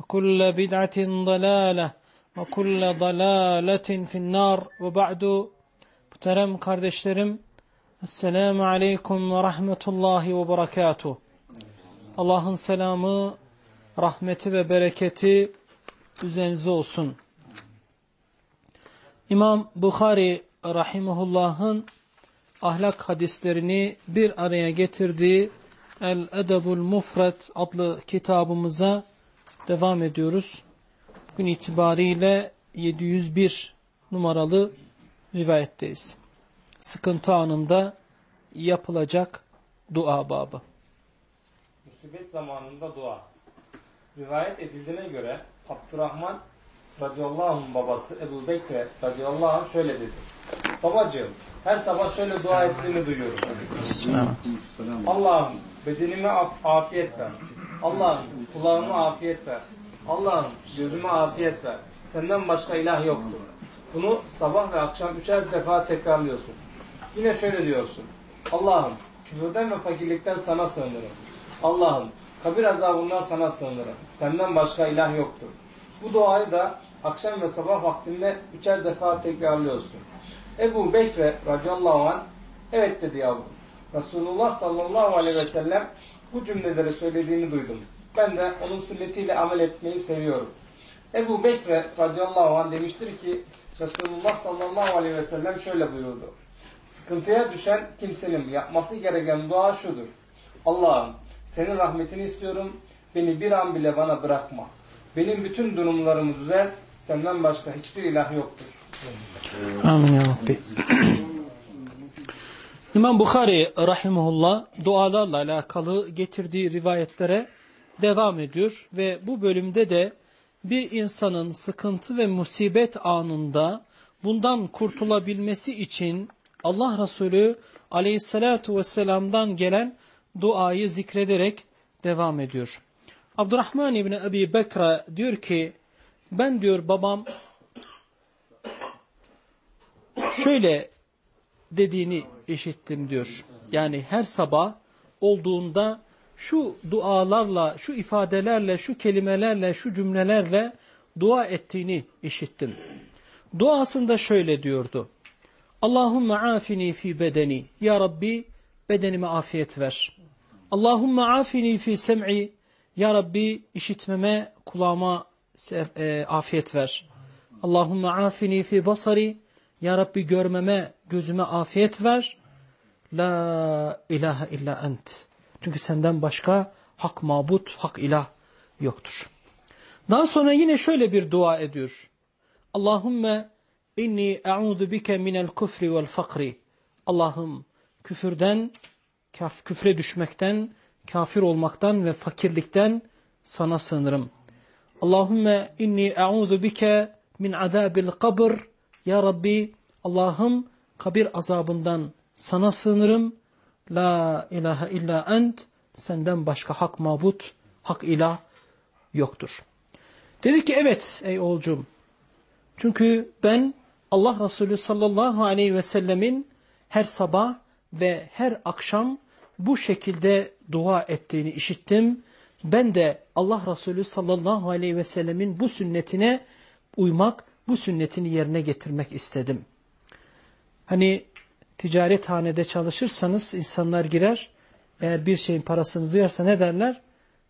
وكل بدعة ضلالة وكل ضلالة في النار وبعد Muhterem kardeşlerim Esselamu Aleyküm ve Rahmetullahi ve Berekatuh Allah'ın selamı, rahmeti ve bereketi üzerinize olsun. İmam Bukhari Rahimullah'ın ahlak hadislerini bir araya getirdiği El-Edebul Mufret adlı kitabımıza devam ediyoruz. Bugün itibariyle 701 numaralı rivayetteyiz. Sıkıntı anında yapılacak dua babı. Musibet zamanında dua. Rivayet edildiğine göre Abdurrahman radıyallahu anh'ın babası Ebu Bekir radıyallahu anh şöyle dedi. Babacığım her sabah şöyle dua ettiğini duyuyorum. Allah'ım bedenime afiyet ver. Allah'ım kulağıma afiyet ver. Allah'ım gözüme afiyet ver. Senden başka ilah yoktur. Bunu sabah ve akşam üçer defa tekrarlıyorsun. Yine şöyle diyorsun. Allah'ım küfürden ve fakirlikten sana sığınırım. Allah'ım kabir azabından sana sığınırım. Senden başka ilah yoktur. Bu duayı da akşam ve sabah vaktinde üçer defa tekrarlıyorsun. Ebu Bekre radıyallahu anh evet dedi yavrum. Resulullah sallallahu aleyhi ve sellem bu cümleleri söylediğini duydum. Ben de onun sünnetiyle amel etmeyi seviyorum. Ebu Bekre radıyallahu anh demiştir ki Resulullah sallallahu aleyhi ve sellem şöyle buyurdu. Sıkıntıya düşen kimsenin yapması gereken dua şudur. Allah'ım senin rahmetini istiyorum. Beni bir an bile bana bırakma. Benim bütün durumlarımı düzelt. Senden başka hiçbir ilah yoktur. Amin ya Rabbi. İmam Bukhari rahimullah dualarla alakalı getirdiği rivayetlere devam ediyor ve bu bölümde de bir insanın sıkıntı ve musibet anında bundan kurtulabilmesi için Allah Resulü aleyhissalatu vesselam'dan gelen duayı zikrederek devam ediyor. Abdurrahman İbni Ebi Bekra diyor ki ben diyor babam şöyle dediğini işittim diyor. Yani her sabah olduğunda şu dualarla, şu ifadelerle, şu kelimelerle, şu cümlelerle dua ettiğini işittim. Duasında şöyle diyordu. Allahümme afini fi bedeni. Ya Rabbi bedenime afiyet ver. Allahümme afini fi sem'i. Ya Rabbi işitmeme, kulağıma e, afiyet ver. Allahümme afini fi basari. Ya Rabbi görmeme, gözüme afiyet ver. La ilahe illa ent. Çünkü senden başka hak mabut, hak ilah yoktur. Daha sonra yine şöyle bir dua ediyor. Allahümme inni e'udu bike minel kufri vel fakri. Allah'ım küfürden, kaf, küfre düşmekten, kafir olmaktan ve fakirlikten sana sığınırım. Allahümme inni e'udu bike min azabil kabr. Ya Rabbi Allah'ım kabir azabından sana sığınırım. La ilahe illa ent. Senden başka hak mabut, hak ilah yoktur. Dedi ki evet ey oğulcum. Çünkü ben Allah Resulü sallallahu aleyhi ve sellemin her sabah ve her akşam bu şekilde dua ettiğini işittim. Ben de Allah Resulü sallallahu aleyhi ve sellemin bu sünnetine uymak, bu sünnetini yerine getirmek istedim. Hani ticarethanede çalışırsanız insanlar girer, eğer bir şeyin parasını duyarsa ne derler?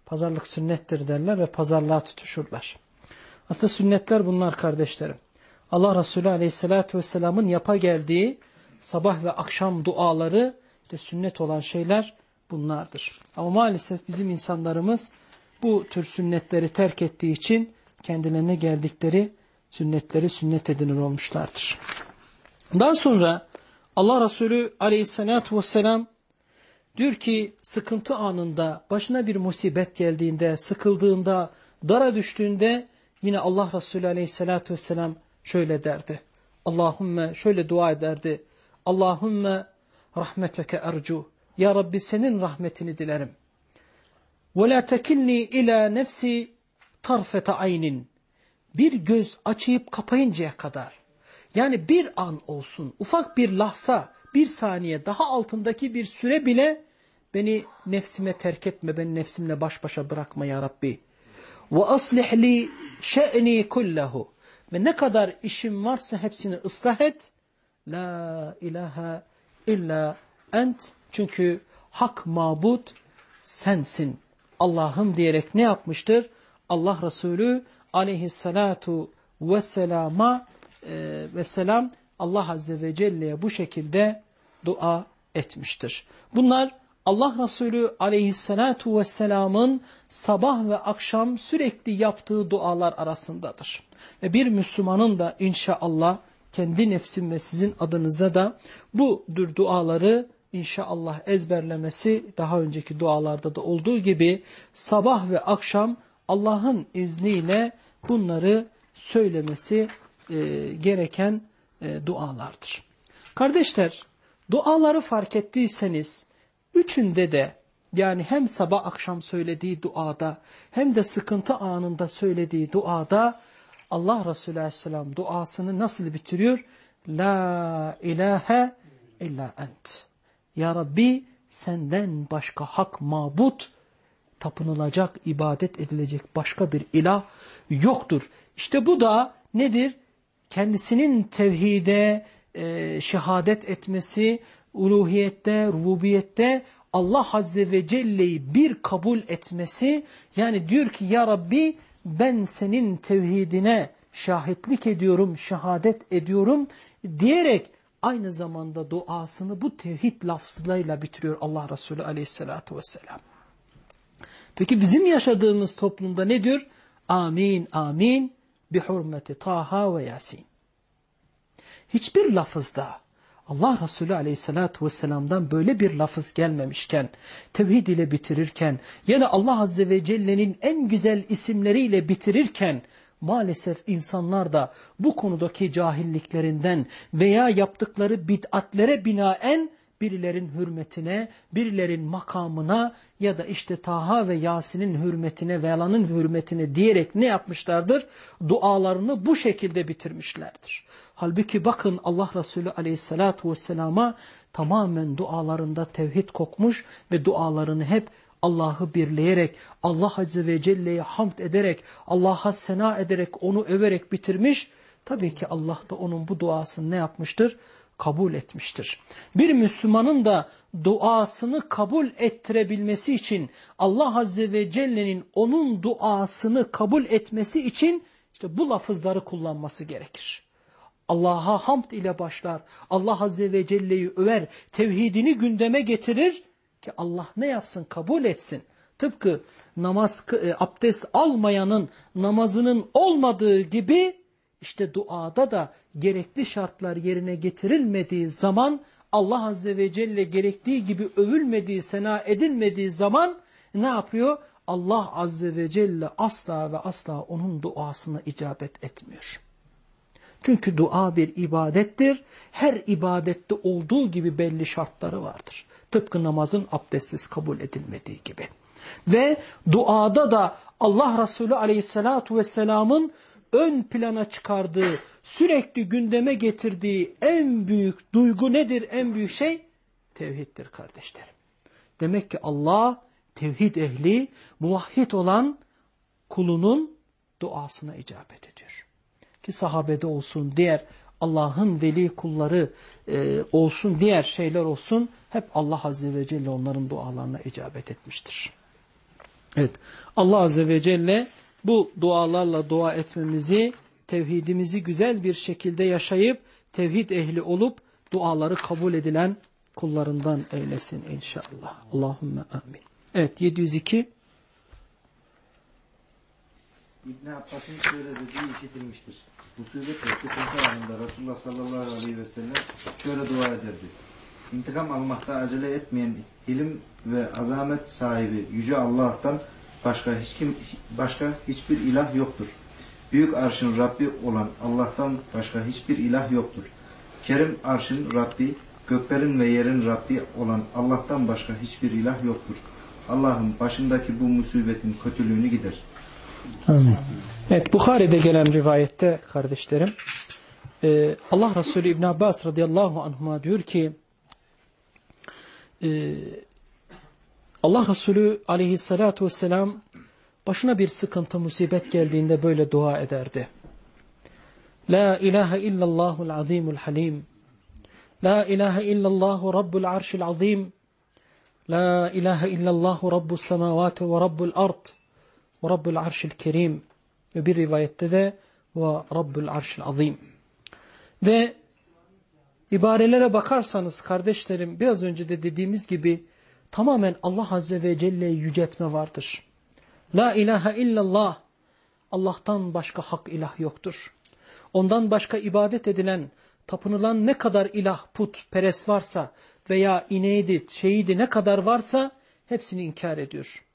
Pazarlık sünnettir derler ve pazarlığa tutuşurlar. Aslında sünnetler bunlar kardeşlerim. Allah Resulü Aleyhisselatü Vesselam'ın yapa geldiği sabah ve akşam duaları işte sünnet olan şeyler bunlardır. Ama maalesef bizim insanlarımız bu tür sünnetleri terk ettiği için kendilerine geldikleri sünnetleri sünnet edinir olmuşlardır. Daha sonra Allah Resulü Aleyhisselatü Vesselam diyor ki sıkıntı anında, başına bir musibet geldiğinde, sıkıldığında, dara düştüğünde yine Allah Resulü Aleyhisselatü Vesselam şöyle derdi. Allahümme şöyle dua ederdi. Allahümme rahmeteke ercu. Ya Rabbi senin rahmetini dilerim. Ve la tekilni ila nefsi tarfete aynin. Bir göz açıp kapayıncaya kadar. Yani bir an olsun, ufak bir lahza, bir saniye daha altındaki bir süre bile beni nefsime terk etme, beni nefsimle baş başa bırakma ya Rabbi. Ve aslih li şe'ni kullahu. Ve ne kadar işim varsa hepsini ıslah et. La ilahe illa ent. Çünkü hak mabut sensin. Allah'ım diyerek ne yapmıştır? Allah Resulü aleyhissalatu vesselama e, vesselam Allah Azze ve Celle'ye bu şekilde dua etmiştir. Bunlar Allah Resulü aleyhissalatu vesselamın sabah ve akşam sürekli yaptığı dualar arasındadır. Ve bir Müslümanın da inşallah kendi nefsim ve sizin adınıza da bu tür duaları inşallah ezberlemesi daha önceki dualarda da olduğu gibi sabah ve akşam Allah'ın izniyle bunları söylemesi e, gereken e, dualardır. Kardeşler duaları fark ettiyseniz üçünde de yani hem sabah akşam söylediği duada hem de sıkıntı anında söylediği duada Allah Resulü Aleyhisselam duasını nasıl bitiriyor? La ilahe illa ent. Ya Rabbi senden başka hak mabut, tapınılacak, ibadet edilecek başka bir ilah yoktur. İşte bu da nedir? Kendisinin tevhide, e, şehadet etmesi, uluhiyette, rububiyette Allah Azze ve Celle'yi bir kabul etmesi, yani diyor ki ya Rabbi ben senin tevhidine şahitlik ediyorum, şehadet ediyorum diyerek aynı zamanda duasını bu tevhid lafzıyla bitiriyor Allah Resulü aleyhissalatü vesselam. Peki bizim yaşadığımız toplumda ne diyor? Amin, amin, bi hurmeti Taha ve Yasin. Hiçbir lafızda Allah Resulü aleyhissalatü vesselam'dan böyle bir lafız gelmemişken, tevhid ile bitirirken ya da Allah Azze ve Celle'nin en güzel isimleriyle bitirirken, maalesef insanlar da bu konudaki cahilliklerinden veya yaptıkları bid'atlere binaen birilerin hürmetine, birilerin makamına ya da işte Taha ve Yasin'in hürmetine, Vela'nın hürmetine diyerek ne yapmışlardır? Dualarını bu şekilde bitirmişlerdir. Halbuki bakın Allah Resulü aleyhissalatu vesselama tamamen dualarında tevhid kokmuş ve dualarını hep Allah'ı birleyerek, Allah Azze ve Celle'ye hamd ederek, Allah'a sena ederek, onu överek bitirmiş. Tabii ki Allah da onun bu duasını ne yapmıştır? Kabul etmiştir. Bir Müslümanın da duasını kabul ettirebilmesi için, Allah Azze ve Celle'nin onun duasını kabul etmesi için işte bu lafızları kullanması gerekir. Allah'a hamd ile başlar. Allah Azze ve Celle'yi över. Tevhidini gündeme getirir ki Allah ne yapsın kabul etsin. Tıpkı namaz e, abdest almayanın namazının olmadığı gibi işte duada da gerekli şartlar yerine getirilmediği zaman Allah Azze ve Celle gerektiği gibi övülmediği, sena edilmediği zaman ne yapıyor? Allah Azze ve Celle asla ve asla onun duasına icabet etmiyor. Çünkü dua bir ibadettir. Her ibadette olduğu gibi belli şartları vardır. Tıpkı namazın abdestsiz kabul edilmediği gibi. Ve duada da Allah Resulü aleyhissalatu vesselamın ön plana çıkardığı, sürekli gündeme getirdiği en büyük duygu nedir, en büyük şey? Tevhiddir kardeşlerim. Demek ki Allah tevhid ehli, muvahhid olan kulunun duasına icabet ediyor. Ki sahabede olsun, diğer Allah'ın veli kulları e, olsun, diğer şeyler olsun hep Allah Azze ve Celle onların dualarına icabet etmiştir. Evet, Allah Azze ve Celle bu dualarla dua etmemizi, tevhidimizi güzel bir şekilde yaşayıp, tevhid ehli olup, duaları kabul edilen kullarından eylesin inşallah. Allahümme amin. Evet 702. İbn Abbas'ın şöyle dediği işitilmiştir. Musibet ve sıkıntı anında Resulullah sallallahu aleyhi ve sellem şöyle dua ederdi. İntikam almakta acele etmeyen ilim ve azamet sahibi Yüce Allah'tan başka hiç kim başka hiçbir ilah yoktur. Büyük arşın Rabbi olan Allah'tan başka hiçbir ilah yoktur. Kerim arşın Rabbi, göklerin ve yerin Rabbi olan Allah'tan başka hiçbir ilah yoktur. Allah'ım başındaki bu musibetin kötülüğünü gider. Evet Bukhari'de gelen rivayette kardeşlerim e, Allah Resulü İbn Abbas radıyallahu anhuma diyor ki e, Allah Resulü aleyhissalatu vesselam başına bir sıkıntı musibet geldiğinde böyle dua ederdi. La ilahe illallahul azimul halim La ilahe illallahu rabbul arşil azim La ilahe illallahu rabbus semavati ve rabbul ard ve rabbul arşil kerim ve bir rivayette de ve rabbul arşil azim. Ve ibarelere bakarsanız kardeşlerim biraz önce de dediğimiz gibi tamamen Allah Azze ve Celle'yi yüceltme vardır. La ilahe illallah Allah'tan başka hak ilah yoktur. Ondan başka ibadet edilen, tapınılan ne kadar ilah, put, peres varsa veya ineğiydi, şeyiydi ne kadar varsa hepsini inkar ediyor.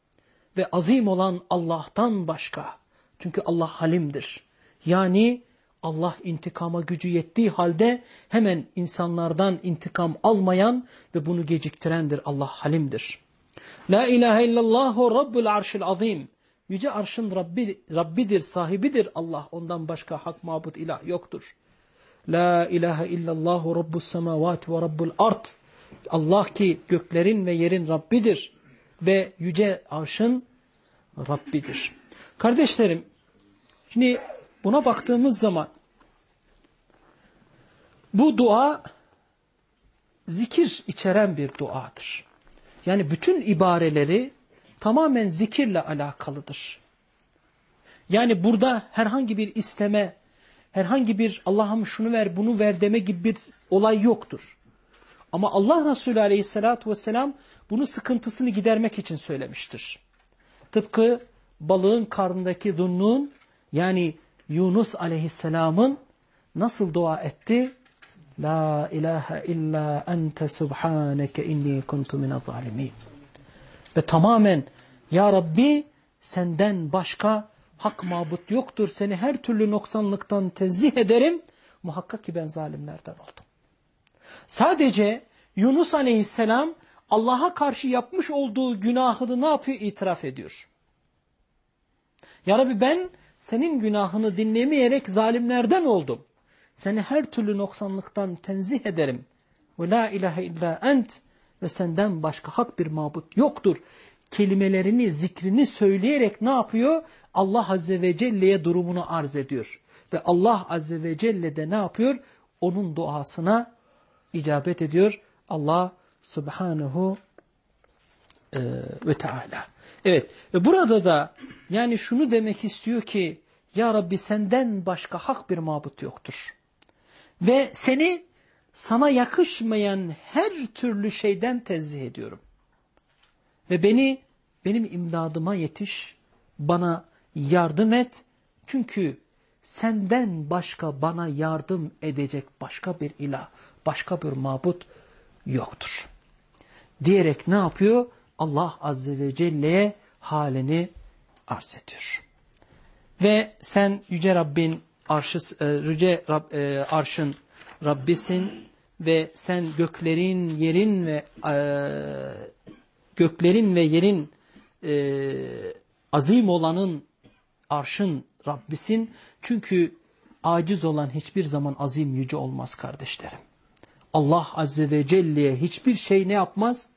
Ve azim olan Allah'tan başka. Çünkü Allah halimdir. Yani Allah intikama gücü yettiği halde hemen insanlardan intikam almayan ve bunu geciktirendir. Allah halimdir. La ilahe illallahu rabbul arşil azim. Yüce arşın Rabbi, Rabbidir, sahibidir Allah. Ondan başka hak mabut ilah yoktur. La ilahe illallahu rabbus semavati ve rabbul art. Allah ki göklerin ve yerin Rabbidir ve yüce arşın Rabbidir. Kardeşlerim, şimdi buna baktığımız zaman bu dua zikir içeren bir duadır. Yani bütün ibareleri tamamen zikirle alakalıdır. Yani burada herhangi bir isteme, herhangi bir Allah'ım şunu ver bunu ver deme gibi bir olay yoktur. Ama Allah Resulü aleyhissalatü vesselam bunu sıkıntısını gidermek için söylemiştir. Tıpkı balığın karnındaki zunnun yani Yunus aleyhisselamın nasıl dua etti? La ilahe illa ente subhaneke inni kuntu minel zalimin. Ve tamamen Ya Rabbi senden başka hak mabut yoktur. Seni her türlü noksanlıktan tenzih ederim. Muhakkak ki ben zalimlerden oldum. Sadece Yunus aleyhisselam Allah'a karşı yapmış olduğu günahını ne yapıyor? İtiraf ediyor. Ya Rabbi ben senin günahını dinlemeyerek zalimlerden oldum. Seni her türlü noksanlıktan tenzih ederim. Ve la ilahe illa ent ve senden başka hak bir mabut yoktur. Kelimelerini, zikrini söyleyerek ne yapıyor? Allah Azze ve Celle'ye durumunu arz ediyor. Ve Allah Azze ve Celle de ne yapıyor? Onun duasına icabet ediyor. Allah Subhanahu e, ve Teala. Evet ve burada da yani şunu demek istiyor ki Ya Rabbi senden başka hak bir mabut yoktur. Ve seni sana yakışmayan her türlü şeyden tenzih ediyorum. Ve beni benim imdadıma yetiş, bana yardım et. Çünkü senden başka bana yardım edecek başka bir ilah, başka bir mabut yoktur. Diyerek ne yapıyor? Allah Azze ve Celle'ye halini arz ediyor. Ve sen Yüce Rabbin arşı, e, Yüce Rab, e, arşın Rabbisin ve sen göklerin, yerin ve e, göklerin ve yerin e, azim olanın arşın Rabbisin. Çünkü aciz olan hiçbir zaman azim yüce olmaz kardeşlerim. Allah Azze ve Celle'ye hiçbir şey ne yapmaz?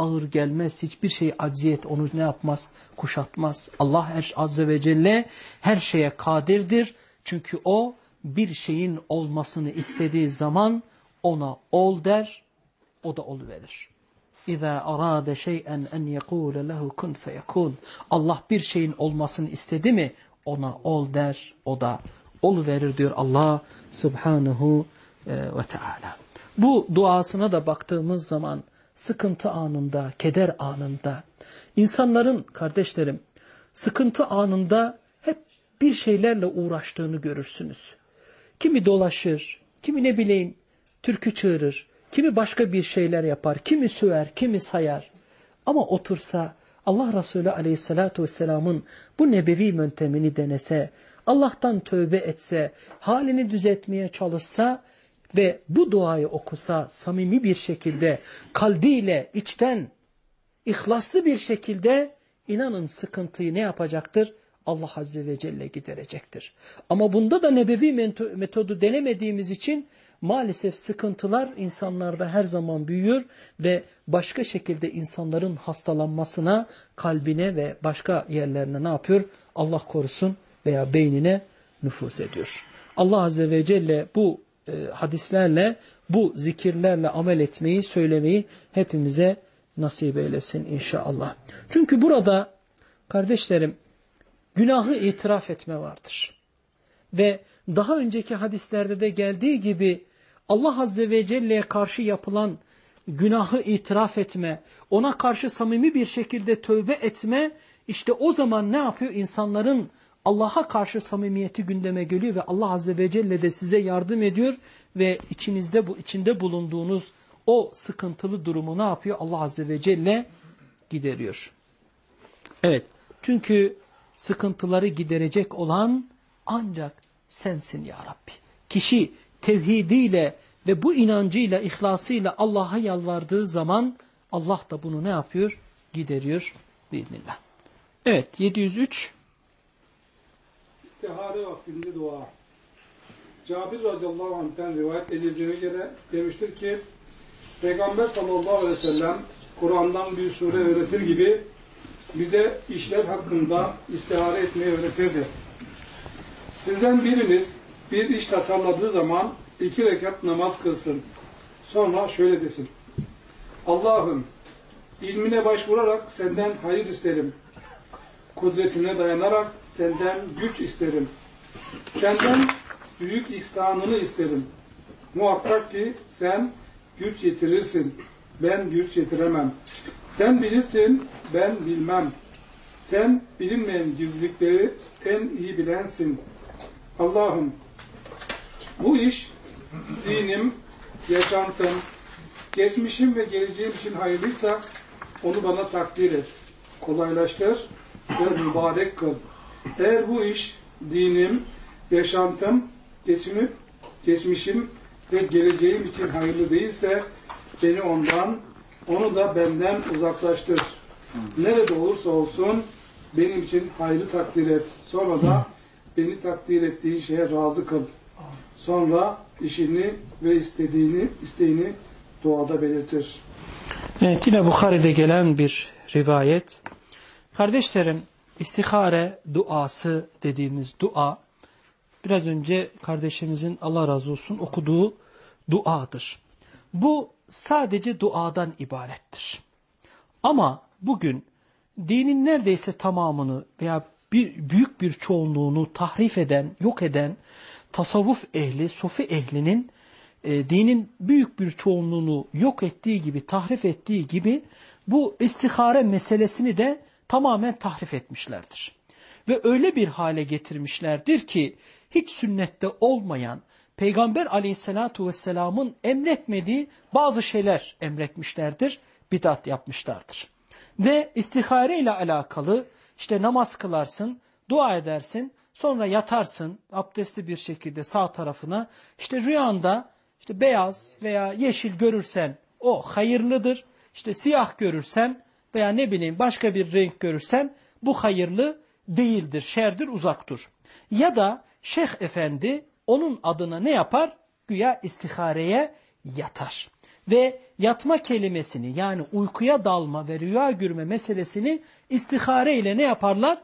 Ağır gelmez. Hiçbir şey acziyet onu ne yapmaz? Kuşatmaz. Allah Azze ve Celle her şeye kadirdir. Çünkü o bir şeyin olmasını istediği zaman ona ol der, o da oluverir. İza arada şey'en en yekule lehu kun feyekun. Allah bir şeyin olmasını istedi mi ona ol der, o da oluverir diyor Allah Subhanahu e, ve Teala. Bu duasına da baktığımız zaman sıkıntı anında, keder anında, insanların kardeşlerim sıkıntı anında hep bir şeylerle uğraştığını görürsünüz. Kimi dolaşır, kimi ne bileyim türkü çığırır, kimi başka bir şeyler yapar, kimi söver, kimi sayar. Ama otursa Allah Resulü aleyhissalatu vesselamın bu nebevi yöntemini denese, Allah'tan tövbe etse, halini düzeltmeye çalışsa ve bu duayı okusa samimi bir şekilde, kalbiyle, içten, ihlaslı bir şekilde inanın sıkıntıyı ne yapacaktır? Allah Azze ve Celle giderecektir. Ama bunda da nebevi metodu denemediğimiz için maalesef sıkıntılar insanlarda her zaman büyüyor ve başka şekilde insanların hastalanmasına, kalbine ve başka yerlerine ne yapıyor? Allah korusun veya beynine nüfus ediyor. Allah Azze ve Celle bu hadislerle, bu zikirlerle amel etmeyi, söylemeyi hepimize nasip eylesin inşallah. Çünkü burada kardeşlerim günahı itiraf etme vardır. Ve daha önceki hadislerde de geldiği gibi Allah Azze ve Celle'ye karşı yapılan günahı itiraf etme, ona karşı samimi bir şekilde tövbe etme, işte o zaman ne yapıyor? İnsanların Allah'a karşı samimiyeti gündeme geliyor ve Allah Azze ve Celle de size yardım ediyor ve içinizde bu içinde bulunduğunuz o sıkıntılı durumu ne yapıyor? Allah Azze ve Celle gideriyor. Evet, çünkü sıkıntıları giderecek olan ancak sensin ya Rabbi. Kişi tevhidiyle ve bu inancıyla, ihlasıyla Allah'a yalvardığı zaman Allah da bunu ne yapıyor? Gideriyor biiznillah. Evet 703 İstihare vaktinde dua. Cabir radıyallahu anh'ten rivayet edildiğine göre demiştir ki Peygamber sallallahu aleyhi ve sellem Kur'an'dan bir sure öğretir gibi bize işler hakkında istihare etmeyi öğretirdi. Sizden biriniz bir iş tasarladığı zaman iki rekat namaz kılsın. Sonra şöyle desin. Allah'ım ilmine başvurarak senden hayır isterim. Kudretine dayanarak senden güç isterim. Senden büyük ihsanını isterim. Muhakkak ki sen güç yetirirsin. Ben güç yetiremem. Sen bilirsin, ben bilmem. Sen bilinmeyen gizlilikleri en iyi bilensin. Allah'ım bu iş dinim, yaşantım, geçmişim ve geleceğim için hayırlıysa onu bana takdir et. Kolaylaştır ve mübarek kıl. Eğer bu iş dinim, yaşantım, geçimim, geçmişim ve geleceğim için hayırlı değilse beni ondan, onu da benden uzaklaştır. Nerede olursa olsun benim için hayırlı takdir et. Sonra da beni takdir ettiği şeye razı kıl. Sonra işini ve istediğini, isteğini duada belirtir. Evet yine Bukhari'de gelen bir rivayet. Kardeşlerim istihare duası dediğimiz dua biraz önce kardeşimizin Allah razı olsun okuduğu duadır. Bu sadece duadan ibarettir. Ama bugün dinin neredeyse tamamını veya bir büyük bir çoğunluğunu tahrif eden, yok eden tasavvuf ehli, sofi ehlinin e, dinin büyük bir çoğunluğunu yok ettiği gibi, tahrif ettiği gibi bu istihare meselesini de tamamen tahrif etmişlerdir. Ve öyle bir hale getirmişlerdir ki hiç sünnette olmayan Peygamber aleyhissalatu vesselamın emretmediği bazı şeyler emretmişlerdir, bidat yapmışlardır. Ve istihare ile alakalı işte namaz kılarsın, dua edersin, sonra yatarsın abdestli bir şekilde sağ tarafına. İşte rüyanda işte beyaz veya yeşil görürsen o hayırlıdır. İşte siyah görürsen veya ne bileyim başka bir renk görürsen bu hayırlı değildir, şerdir, uzak ya da şeyh efendi onun adına ne yapar? Güya istihareye yatar. Ve yatma kelimesini yani uykuya dalma ve rüya görme meselesini istihare ile ne yaparlar?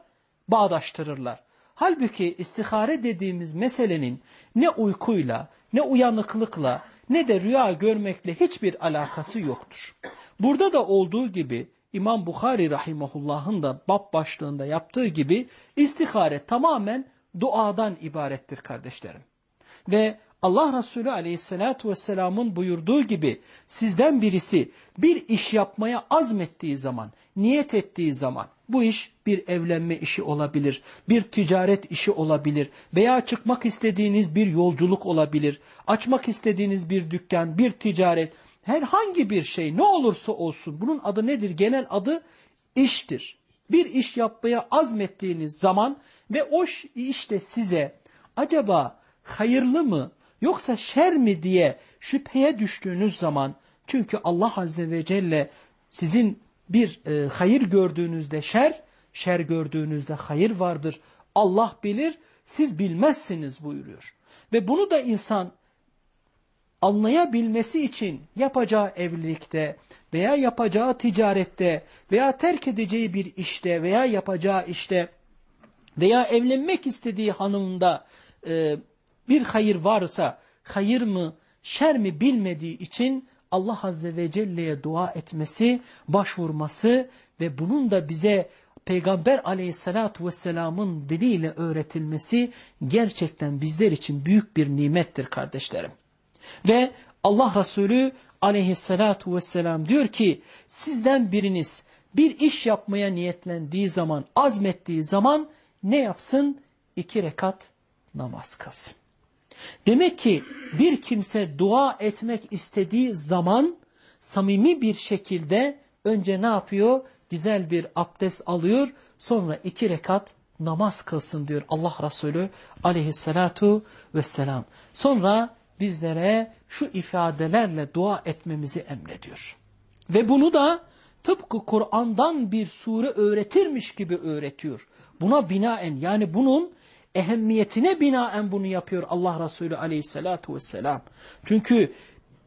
Bağdaştırırlar. Halbuki istihare dediğimiz meselenin ne uykuyla, ne uyanıklıkla, ne de rüya görmekle hiçbir alakası yoktur. Burada da olduğu gibi İmam Bukhari rahimahullah'ın da bab başlığında yaptığı gibi istihare tamamen duadan ibarettir kardeşlerim. Ve Allah Resulü aleyhissalatu vesselamın buyurduğu gibi sizden birisi bir iş yapmaya azmettiği zaman, niyet ettiği zaman bu iş bir evlenme işi olabilir, bir ticaret işi olabilir veya çıkmak istediğiniz bir yolculuk olabilir, açmak istediğiniz bir dükkan, bir ticaret, herhangi bir şey ne olursa olsun bunun adı nedir? Genel adı iştir. Bir iş yapmaya azmettiğiniz zaman ve o işte size acaba hayırlı mı yoksa şer mi diye şüpheye düştüğünüz zaman çünkü Allah Azze ve Celle sizin bir e, hayır gördüğünüzde şer, şer gördüğünüzde hayır vardır. Allah bilir, siz bilmezsiniz buyuruyor. Ve bunu da insan anlayabilmesi için yapacağı evlilikte veya yapacağı ticarette veya terk edeceği bir işte veya yapacağı işte veya evlenmek istediği hanımda e, bir hayır varsa hayır mı şer mi bilmediği için Allah Azze ve Celle'ye dua etmesi, başvurması ve bunun da bize Peygamber aleyhissalatu vesselamın diliyle öğretilmesi gerçekten bizler için büyük bir nimettir kardeşlerim. Ve Allah Resulü aleyhissalatu vesselam diyor ki sizden biriniz bir iş yapmaya niyetlendiği zaman, azmettiği zaman ne yapsın? İki rekat namaz kılsın. Demek ki bir kimse dua etmek istediği zaman samimi bir şekilde önce ne yapıyor? Güzel bir abdest alıyor sonra iki rekat namaz kılsın diyor Allah Resulü aleyhissalatu vesselam. Sonra bizlere şu ifadelerle dua etmemizi emrediyor. Ve bunu da tıpkı Kur'an'dan bir sure öğretirmiş gibi öğretiyor. Buna binaen yani bunun ehemmiyetine binaen bunu yapıyor Allah Resulü aleyhissalatu vesselam. Çünkü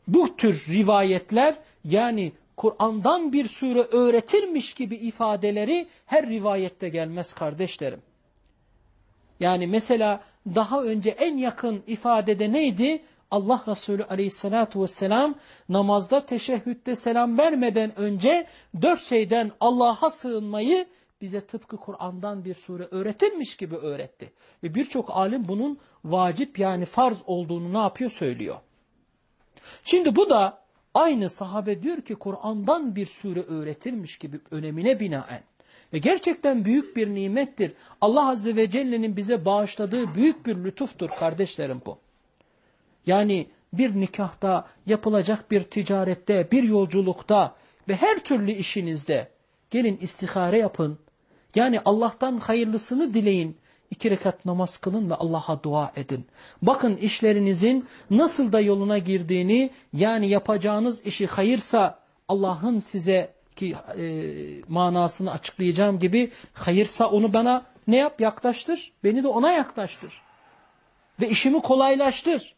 bu tür rivayetler yani Kur'an'dan bir sure öğretirmiş gibi ifadeleri her rivayette gelmez kardeşlerim. Yani mesela daha önce en yakın ifadede neydi? Allah Resulü aleyhissalatu vesselam namazda teşehhütte selam vermeden önce dört şeyden Allah'a sığınmayı bize tıpkı Kur'an'dan bir sure öğretilmiş gibi öğretti. Ve birçok alim bunun vacip yani farz olduğunu ne yapıyor söylüyor. Şimdi bu da aynı sahabe diyor ki Kur'an'dan bir sure öğretilmiş gibi önemine binaen. Ve gerçekten büyük bir nimettir. Allah Azze ve Celle'nin bize bağışladığı büyük bir lütuftur kardeşlerim bu. Yani bir nikahta, yapılacak bir ticarette, bir yolculukta ve her türlü işinizde gelin istihare yapın. Yani Allah'tan hayırlısını dileyin. İki rekat namaz kılın ve Allah'a dua edin. Bakın işlerinizin nasıl da yoluna girdiğini yani yapacağınız işi hayırsa Allah'ın size ki e, manasını açıklayacağım gibi hayırsa onu bana ne yap yaklaştır. Beni de ona yaklaştır. Ve işimi kolaylaştır.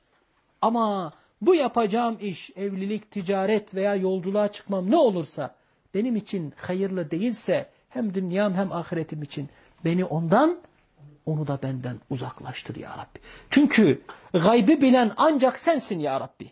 Ama bu yapacağım iş evlilik, ticaret veya yolculuğa çıkmam ne olursa benim için hayırlı değilse hem dünyam hem ahiretim için beni ondan onu da benden uzaklaştır ya Rabbi. Çünkü gaybi bilen ancak sensin ya Rabbi.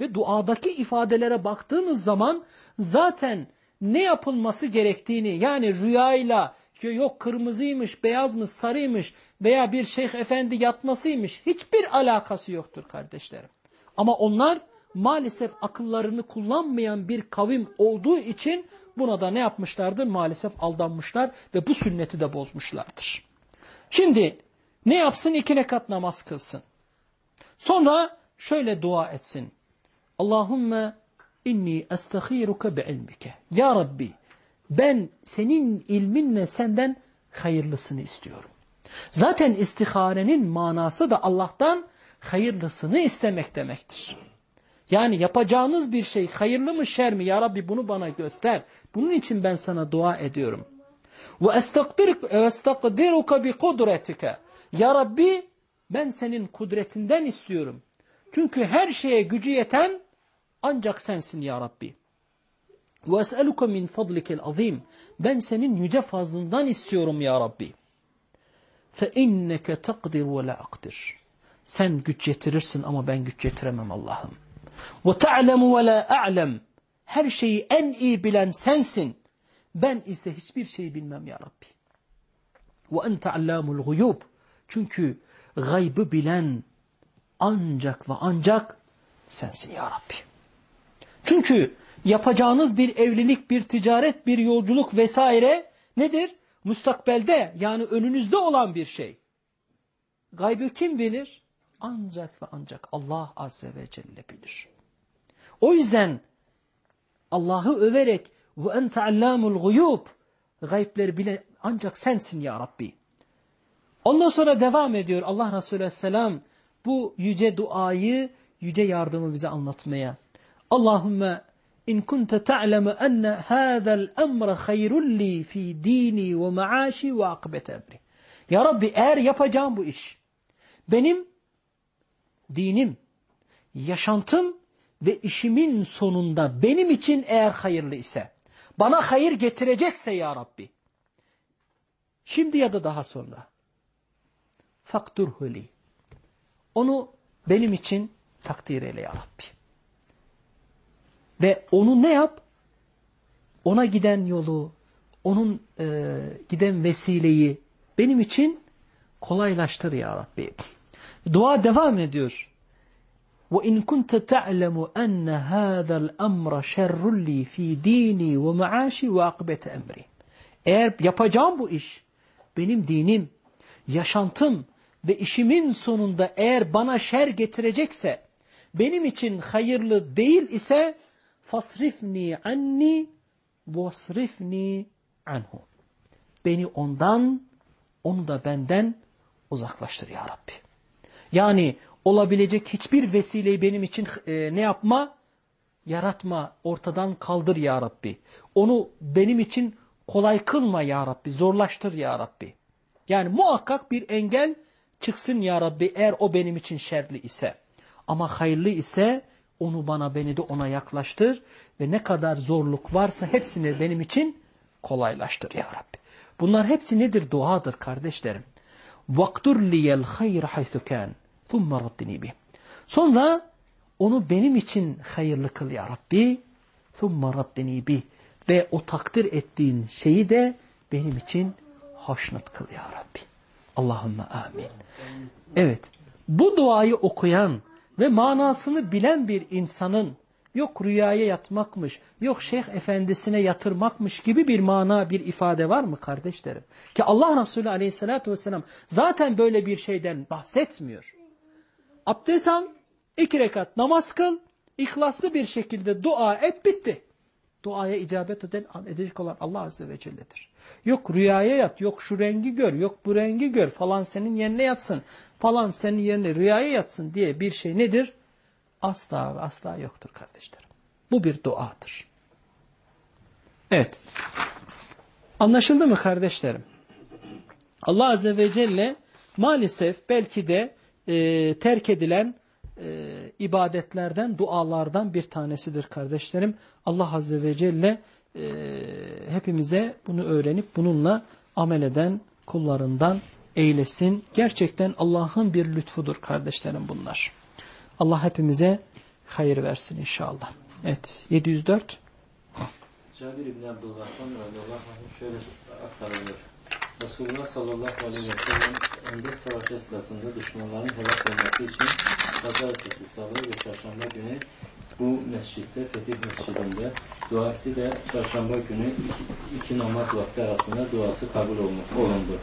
Ve duadaki ifadelere baktığınız zaman zaten ne yapılması gerektiğini yani rüyayla yok kırmızıymış, beyazmış, sarıymış veya bir şeyh efendi yatmasıymış hiçbir alakası yoktur kardeşlerim. Ama onlar maalesef akıllarını kullanmayan bir kavim olduğu için buna da ne yapmışlardır? Maalesef aldanmışlar ve bu sünneti de bozmuşlardır. Şimdi ne yapsın? İki rekat namaz kılsın. Sonra şöyle dua etsin. Allahümme inni estahiruka bi ilmike. Ya Rabbi ben senin ilminle senden hayırlısını istiyorum. Zaten istiharenin manası da Allah'tan hayırlısını istemek demektir. Yani yapacağınız bir şey hayırlı mı şer mi ya Rabbi bunu bana göster. Bunun için ben sana dua ediyorum. Ve estakdiruka. Ya Rabbi ben senin kudretinden istiyorum. Çünkü her şeye gücü yeten ancak sensin ya Rabbi. وَأَسْأَلُكَ مِنْ فَضْلِكَ الْعَظِيمِ Ben senin yüce fazlından istiyorum ya Rabbi. فَاِنَّكَ تَقْدِرُ وَلَا أَقْدِرُ Sen güç yetirirsin ama ben güç yetiremem Allah'ım. وَتَعْلَمُ وَلَا أَعْلَمُ Her şeyi en iyi bilen sensin. Ben ise hiçbir şey bilmem ya Rabbi. وَاَنْتَ عَلَّامُ الْغُيُوبِ Çünkü gaybı bilen ancak ve ancak sensin ya Rabbi. Çünkü yapacağınız bir evlilik, bir ticaret, bir yolculuk vesaire nedir? Müstakbelde yani önünüzde olan bir şey. Gaybı kim bilir? Ancak ve ancak Allah Azze ve Celle bilir. O yüzden Allah'ı överek ve ente allamul guyub gaybleri bile ancak sensin ya Rabbi. Ondan sonra devam ediyor Allah Resulü Aleyhisselam bu yüce duayı, yüce yardımı bize anlatmaya. Allahümme ta'lemu enne hâzel emre hayrun li fi dini ve maaşi ve akbet emri. Ya Rabbi eğer yapacağım bu iş benim dinim, yaşantım ve işimin sonunda benim için eğer hayırlı ise, bana hayır getirecekse ya Rabbi, şimdi ya da daha sonra, fakturhuli, onu benim için takdir eyle ya Rabbi. Ve onu ne yap? Ona giden yolu, onun e, giden vesileyi benim için kolaylaştır ya Rabbi. Dua devam ediyor. وَاِنْ كُنْتَ تَعْلَمُ أَنَّ هَذَا الْأَمْرَ شَرٌّ لِي ف۪ي د۪ينِي وَمَعَاشِ وَاقْبَةَ اَمْرِ Eğer yapacağım bu iş, benim dinim, yaşantım ve işimin sonunda eğer bana şer getirecekse, benim için hayırlı değil ise, fasrifni anni vasrifni anhu. Beni ondan, onu da benden uzaklaştır ya Rabbi. Yani olabilecek hiçbir vesileyi benim için e, ne yapma? Yaratma, ortadan kaldır ya Rabbi. Onu benim için kolay kılma ya Rabbi, zorlaştır ya Rabbi. Yani muhakkak bir engel çıksın ya Rabbi eğer o benim için şerli ise. Ama hayırlı ise onu bana beni de ona yaklaştır ve ne kadar zorluk varsa hepsini benim için kolaylaştır ya Rabbi. Bunlar hepsi nedir? Duadır kardeşlerim. وَقْتُرْ لِيَ الْخَيْرَ حَيْثُ كَانْ ثُمَّ رَدِّنِي بِهِ Sonra onu benim için hayırlı kıl ya Rabbi. ثُمَّ رَدِّنِي بِهِ Ve o takdir ettiğin şeyi de benim için hoşnut kıl ya Rabbi. Allahümme amin. Evet, bu duayı okuyan ve manasını bilen bir insanın yok rüyaya yatmakmış, yok şeyh efendisine yatırmakmış gibi bir mana, bir ifade var mı kardeşlerim? Ki Allah Resulü aleyhissalatü vesselam zaten böyle bir şeyden bahsetmiyor. Abdest al, iki rekat namaz kıl, ihlaslı bir şekilde dua et, bitti. Duaya icabet eden, edecek olan Allah Azze ve Celle'dir. Yok rüyaya yat, yok şu rengi gör, yok bu rengi gör, falan senin yerine yatsın, falan senin yerine rüyaya yatsın diye bir şey nedir? Asla ve asla yoktur kardeşlerim. Bu bir duadır. Evet. Anlaşıldı mı kardeşlerim? Allah Azze ve Celle maalesef belki de e, terk edilen e, ibadetlerden, dualardan bir tanesidir kardeşlerim. Allah Azze ve Celle e, hepimize bunu öğrenip bununla amel eden kullarından eylesin. Gerçekten Allah'ın bir lütfudur kardeşlerim bunlar. Allah hepimize hayır versin inşallah. Evet 704. Cabir İbni Abdülrahman radıyallahu anh şöyle aktarılıyor. Resulullah sallallahu aleyhi ve sellem Hendek Savaşı esnasında düşmanların helak olması için pazartesi, salı ve çarşamba günü bu mescitte, Fetih Mescidinde dua etti de çarşamba günü iki, iki namaz vakti arasında duası kabul olundu.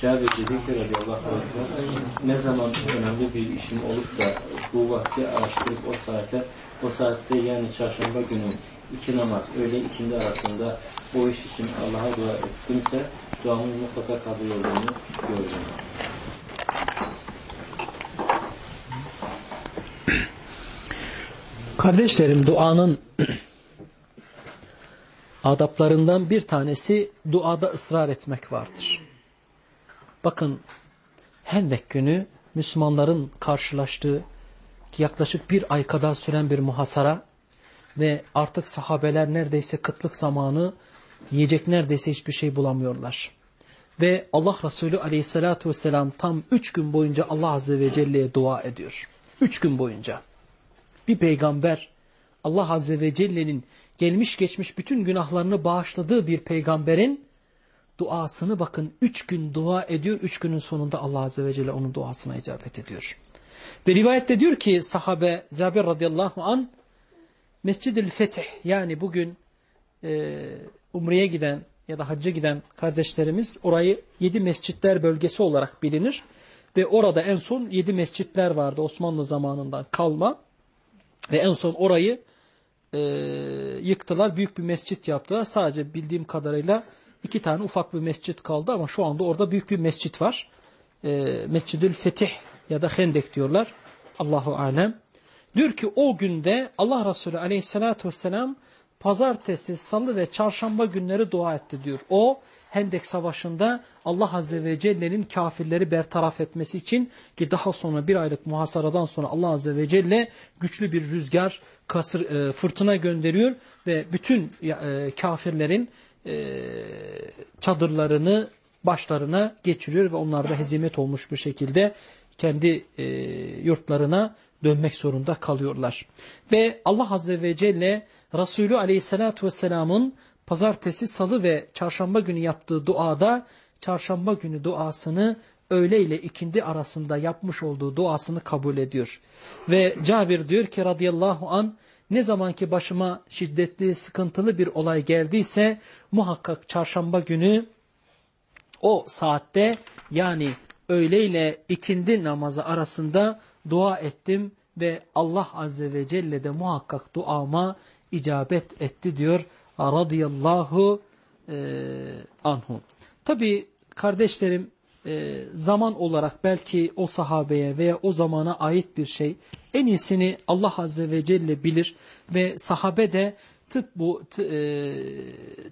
Cabir dedi ki radıyallahu anh ne zaman önemli bir işim olup da bu vakti araştırıp o saate o saatte yani çarşamba günü iki namaz öğle ikindi arasında o iş için Allah'a dua ettimse duamın mutlaka kabul olduğunu gördüm. Kardeşlerim duanın adaplarından bir tanesi duada ısrar etmek vardır. Bakın Hendek günü Müslümanların karşılaştığı yaklaşık bir ay kadar süren bir muhasara ve artık sahabeler neredeyse kıtlık zamanı yiyecek neredeyse hiçbir şey bulamıyorlar. Ve Allah Resulü aleyhissalatü vesselam tam üç gün boyunca Allah Azze ve Celle'ye dua ediyor. Üç gün boyunca. Bir peygamber Allah Azze ve Celle'nin gelmiş geçmiş bütün günahlarını bağışladığı bir peygamberin duasını bakın üç gün dua ediyor. Üç günün sonunda Allah Azze ve Celle onun duasına icabet ediyor. Ve rivayette diyor ki sahabe Cabir radıyallahu an Mescid-ül Fetih yani bugün e, Umre'ye giden ya da hacca giden kardeşlerimiz orayı yedi mescitler bölgesi olarak bilinir. Ve orada en son yedi mescitler vardı Osmanlı zamanından kalma. Ve en son orayı e, yıktılar. Büyük bir mescit yaptılar. Sadece bildiğim kadarıyla iki tane ufak bir mescit kaldı ama şu anda orada büyük bir mescit var. E, Mescidül Fetih ya da Hendek diyorlar. Allahu alem. Diyor ki o günde Allah Resulü aleyhissalatü vesselam pazartesi, salı ve çarşamba günleri dua etti diyor. O Hendek Savaşı'nda Allah Azze ve Celle'nin kafirleri bertaraf etmesi için ki daha sonra bir aylık muhasaradan sonra Allah Azze ve Celle güçlü bir rüzgar, kasır, e, fırtına gönderiyor ve bütün e, kafirlerin e, çadırlarını başlarına geçiriyor ve onlar da hezimet olmuş bir şekilde kendi e, yurtlarına dönmek zorunda kalıyorlar. Ve Allah Azze ve Celle Resulü Aleyhisselatü Vesselam'ın pazartesi, salı ve çarşamba günü yaptığı duada çarşamba günü duasını öğle ile ikindi arasında yapmış olduğu duasını kabul ediyor. Ve Cabir diyor ki radıyallahu an ne zamanki başıma şiddetli, sıkıntılı bir olay geldiyse muhakkak çarşamba günü o saatte yani öğle ile ikindi namazı arasında dua ettim ve Allah Azze ve Celle de muhakkak duama icabet etti diyor radıyallahu e, anhu. Tabi kardeşlerim e, zaman olarak belki o sahabeye veya o zamana ait bir şey en iyisini Allah Azze ve Celle bilir ve sahabe de tıp bu e,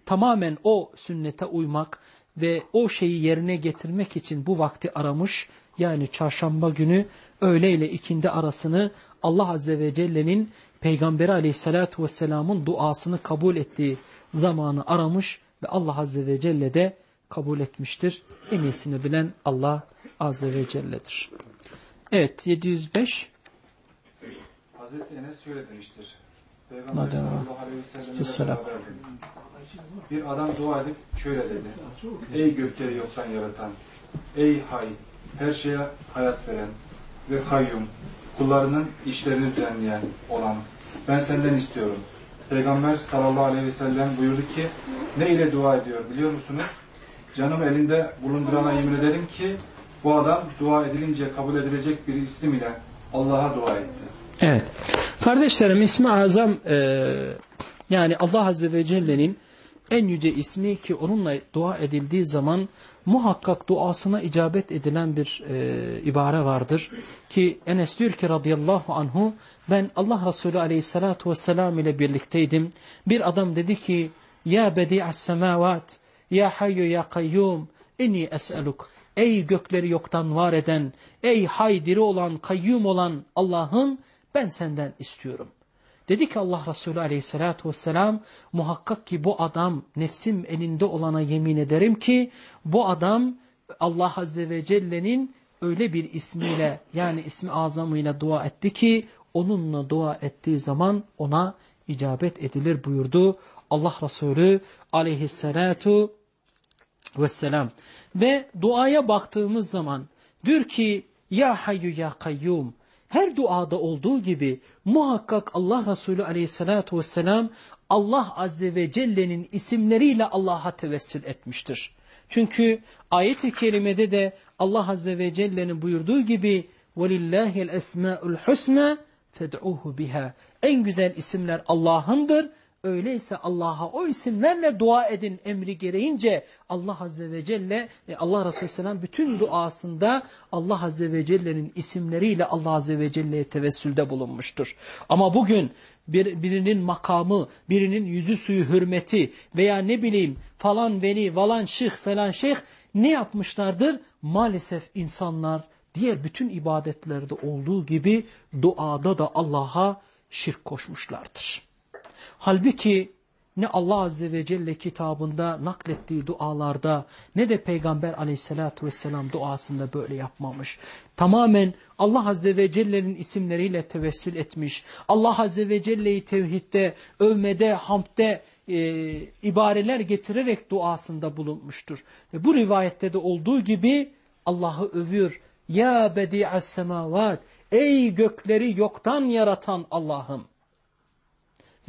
tamamen o sünnete uymak ve o şeyi yerine getirmek için bu vakti aramış. Yani çarşamba günü öğle ile ikindi arasını Allah Azze ve Celle'nin Peygamberi Aleyhisselatü Vesselam'ın duasını kabul ettiği zamanı aramış ve Allah Azze ve Celle de kabul etmiştir. En iyisini bilen Allah Azze ve Celle'dir. Evet 705 Hazreti Enes şöyle demiştir. Peygamber sallallahu aleyhi ve beraberdi. Bir adam dua edip şöyle dedi. Ey gökleri yoktan yaratan, ey hay, her şeye hayat veren ve kayyum, kullarının işlerini düzenleyen olan. Ben senden istiyorum. Peygamber sallallahu aleyhi ve sellem buyurdu ki, ne ile dua ediyor biliyor musunuz? Canım elinde bulundurana yemin ederim ki, bu adam dua edilince kabul edilecek bir isim ile Allah'a dua etti. Evet. Kardeşlerim ismi azam e, yani Allah Azze ve Celle'nin en yüce ismi ki onunla dua edildiği zaman muhakkak duasına icabet edilen bir e, ibare vardır. Ki Enes diyor ki radıyallahu anhu ben Allah Resulü aleyhissalatu vesselam ile birlikteydim. Bir adam dedi ki ya bedi'as semavat ya hayyu ya kayyum inni es'eluk Ey gökleri yoktan var eden, ey hay diri olan, kayyum olan Allah'ım ben senden istiyorum. Dedi ki Allah Resulü aleyhissalatu vesselam muhakkak ki bu adam nefsim elinde olana yemin ederim ki bu adam Allah Azze ve Celle'nin öyle bir ismiyle yani ismi azamıyla dua etti ki onunla dua ettiği zaman ona icabet edilir buyurdu Allah Resulü aleyhissalatu vesselam. Ve duaya baktığımız zaman diyor ki ya hayyu ya kayyum her duada olduğu gibi muhakkak Allah Resulü aleyhissalatu vesselam Allah Azze ve Celle'nin isimleriyle Allah'a tevessül etmiştir. Çünkü ayet-i kerimede de Allah Azze ve Celle'nin buyurduğu gibi وَلِلَّهِ الْاَسْمَاءُ الْحُسْنَى فَدْعُوهُ biha. En güzel isimler Allah'ındır. Öyleyse Allah'a o isimlerle dua edin emri gereğince Allah Azze ve Celle e, Allah Resulü Selam bütün duasında Allah Azze ve Celle'nin isimleriyle Allah Azze ve Celle'ye tevessülde bulunmuştur. Ama bugün bir, birinin makamı, birinin yüzü suyu hürmeti veya ne bileyim falan veli, falan şeyh falan şeyh ne yapmışlardır? Maalesef insanlar diğer bütün ibadetlerde olduğu gibi duada da Allah'a şirk koşmuşlardır. Halbuki ne Allah Azze ve Celle kitabında naklettiği dualarda ne de Peygamber aleyhissalatü vesselam duasında böyle yapmamış. Tamamen Allah Azze ve Celle'nin isimleriyle tevessül etmiş. Allah Azze ve Celle'yi tevhidde, övmede, hamdde e, ibareler getirerek duasında bulunmuştur. Ve bu rivayette de olduğu gibi Allah'ı övüyor. Ya bedi'as semavat, ey gökleri yoktan yaratan Allah'ım.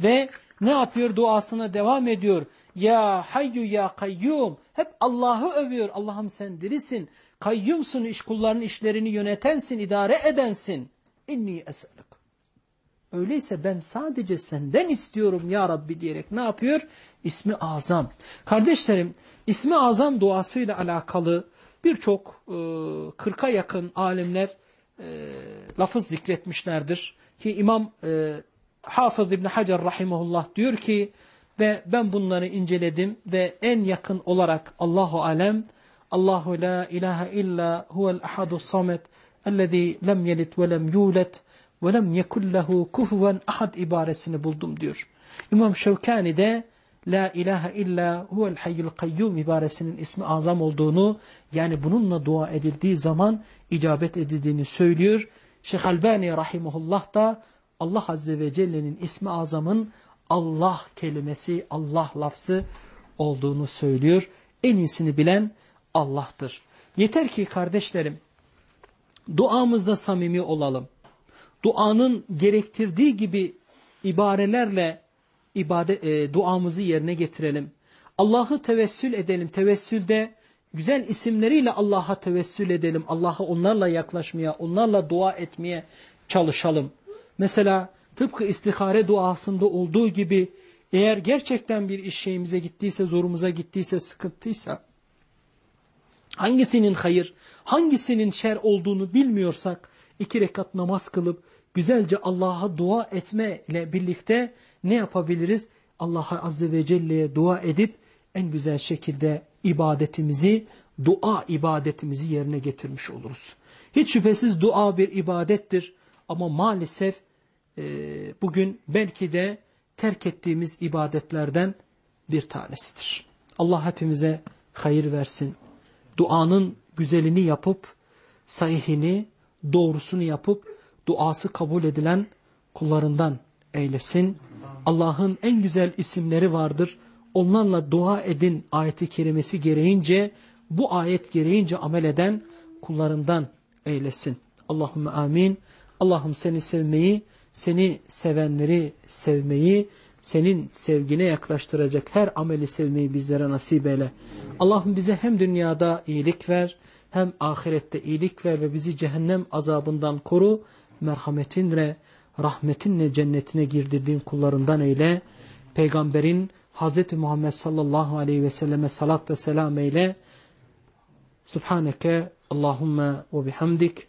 Ve ne yapıyor? Duasına devam ediyor. Ya hayyu ya kayyum. Hep Allah'ı övüyor. Allah'ım sen dirisin. Kayyumsun, iş kullarının işlerini yönetensin, idare edensin. İnni eselük. Öyleyse ben sadece senden istiyorum ya Rabbi diyerek ne yapıyor? İsmi azam. Kardeşlerim, ismi azam duasıyla alakalı birçok e, yakın alimler e, lafız zikretmişlerdir. Ki İmam e, Hafız İbni Hacer Rahimahullah diyor ki ve ben bunları inceledim ve en yakın olarak Allahu Alem Allahu la ilahe illa huvel ahadus samet ellezî lem yelit ve lem yulet ve lem yekullehu kufuven ahad ibaresini buldum diyor. İmam Şevkani de La ilahe illa huvel hayyul kayyum ibaresinin ismi azam olduğunu yani bununla dua edildiği zaman icabet edildiğini söylüyor. Şeyh Albani rahimahullah da Allah Azze ve Celle'nin ismi azamın Allah kelimesi, Allah lafzı olduğunu söylüyor. En iyisini bilen Allah'tır. Yeter ki kardeşlerim duamızda samimi olalım. Duanın gerektirdiği gibi ibarelerle ibadet, e, duamızı yerine getirelim. Allah'ı tevessül edelim. Tevessülde güzel isimleriyle Allah'a tevessül edelim. Allah'a onlarla yaklaşmaya, onlarla dua etmeye çalışalım. Mesela tıpkı istihare duasında olduğu gibi eğer gerçekten bir iş şeyimize gittiyse, zorumuza gittiyse, sıkıntıysa, hangisinin hayır, hangisinin şer olduğunu bilmiyorsak, iki rekat namaz kılıp güzelce Allah'a dua etmeyle birlikte ne yapabiliriz? Allah'a Azze ve Celle'ye dua edip en güzel şekilde ibadetimizi, dua ibadetimizi yerine getirmiş oluruz. Hiç şüphesiz dua bir ibadettir ama maalesef e, bugün belki de terk ettiğimiz ibadetlerden bir tanesidir. Allah hepimize hayır versin. Duanın güzelini yapıp, sahihini, doğrusunu yapıp, duası kabul edilen kullarından eylesin. Allah'ın en güzel isimleri vardır. Onlarla dua edin ayeti kerimesi gereğince, bu ayet gereğince amel eden kullarından eylesin. Allahümme amin. Allah'ım seni sevmeyi, seni sevenleri sevmeyi, senin sevgine yaklaştıracak her ameli sevmeyi bizlere nasip eyle. Allah'ım bize hem dünyada iyilik ver, hem ahirette iyilik ver ve bizi cehennem azabından koru, merhametinle, rahmetinle cennetine girdirdiğin kullarından eyle. Peygamberin Hz. Muhammed sallallahu aleyhi ve selleme salat ve selam eyle. Subhaneke Allahümme ve bihamdik.